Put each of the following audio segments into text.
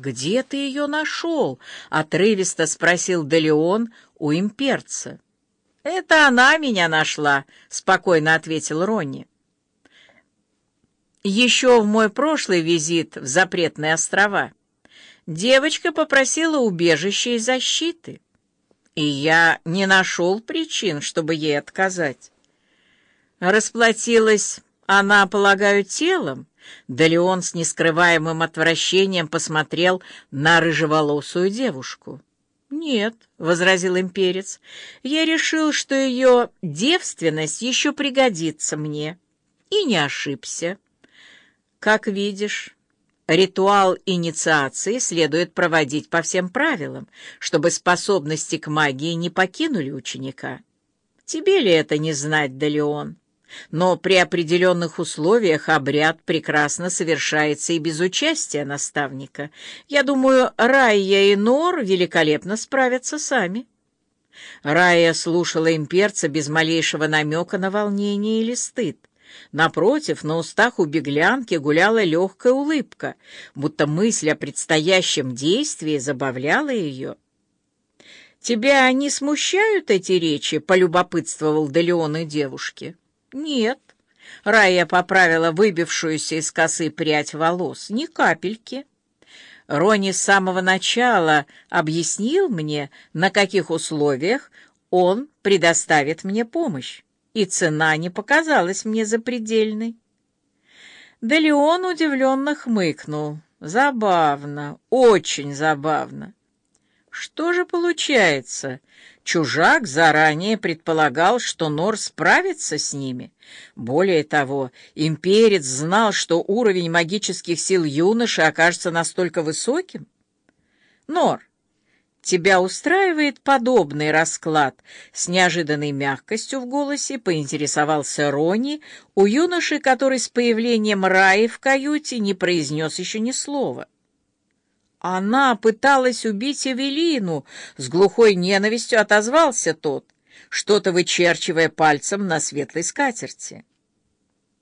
«Где ты ее нашел?» — отрывисто спросил Делеон у имперца. «Это она меня нашла», — спокойно ответил Ронни. «Еще в мой прошлый визит в запретные острова девочка попросила убежища и защиты, и я не нашел причин, чтобы ей отказать. Расплатилась она, полагаю, телом, да Леон с нескрываемым отвращением посмотрел на рыжеволосую девушку. «Нет», — возразил имперец, — «я решил, что ее девственность еще пригодится мне, и не ошибся. Как видишь, ритуал инициации следует проводить по всем правилам, чтобы способности к магии не покинули ученика. Тебе ли это не знать, Далеон?» Но при определенных условиях обряд прекрасно совершается и без участия наставника. Я думаю, Райя и Нор великолепно справятся сами. Рая слушала имперца без малейшего намека на волнение или стыд. Напротив, на устах у беглянки гуляла легкая улыбка, будто мысль о предстоящем действии забавляла ее. «Тебя не смущают эти речи?» — полюбопытствовал Делеон и девушке. «Нет». Рая поправила выбившуюся из косы прядь волос. «Ни капельки». Рони с самого начала объяснил мне, на каких условиях он предоставит мне помощь, и цена не показалась мне запредельной. Да Леон удивленно хмыкнул. Забавно, очень забавно. Что же получается? Чужак заранее предполагал, что Нор справится с ними. Более того, имперец знал, что уровень магических сил юноши окажется настолько высоким. Нор, тебя устраивает подобный расклад? С неожиданной мягкостью в голосе поинтересовался Рони у юноши, который с появлением Раи в каюте не произнес еще ни слова. Она пыталась убить Эвелину, с глухой ненавистью отозвался тот, что-то вычерчивая пальцем на светлой скатерти.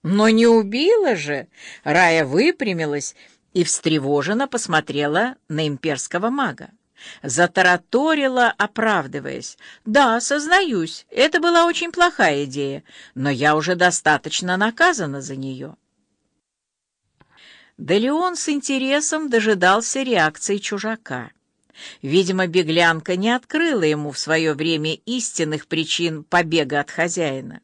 Но не убила же! Рая выпрямилась и встревоженно посмотрела на имперского мага. Затараторила, оправдываясь. «Да, сознаюсь, это была очень плохая идея, но я уже достаточно наказана за нее». Да Леон с интересом дожидался реакции чужака. Видимо, беглянка не открыла ему в свое время истинных причин побега от хозяина.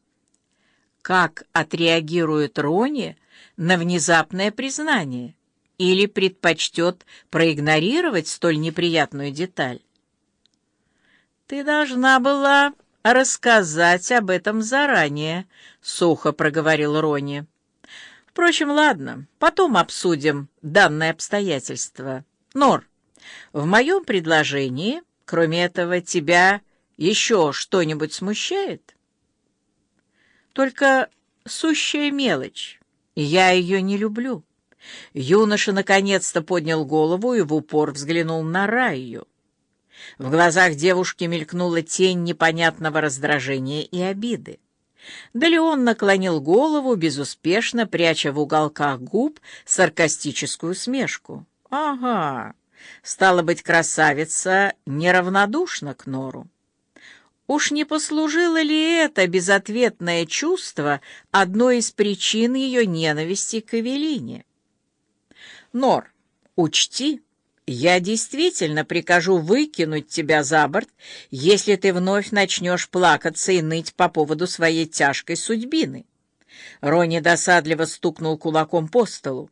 Как отреагирует Рони на внезапное признание? Или предпочтет проигнорировать столь неприятную деталь? «Ты должна была рассказать об этом заранее», — сухо проговорил Рони. Впрочем, ладно, потом обсудим данное обстоятельство. Нор, в моем предложении, кроме этого, тебя еще что-нибудь смущает? Только сущая мелочь. Я ее не люблю. Юноша наконец-то поднял голову и в упор взглянул на Раю. В глазах девушки мелькнула тень непонятного раздражения и обиды. Да Леон наклонил голову, безуспешно пряча в уголках губ саркастическую смешку. «Ага, стало быть, красавица неравнодушна к Нору. Уж не послужило ли это безответное чувство одной из причин ее ненависти к Эвелине? Нор, учти, я действительно прикажу выкинуть тебя за борт, если ты вновь начнешь плакаться и ныть по поводу своей тяжкой судьбины. Рони досадливо стукнул кулаком по столу.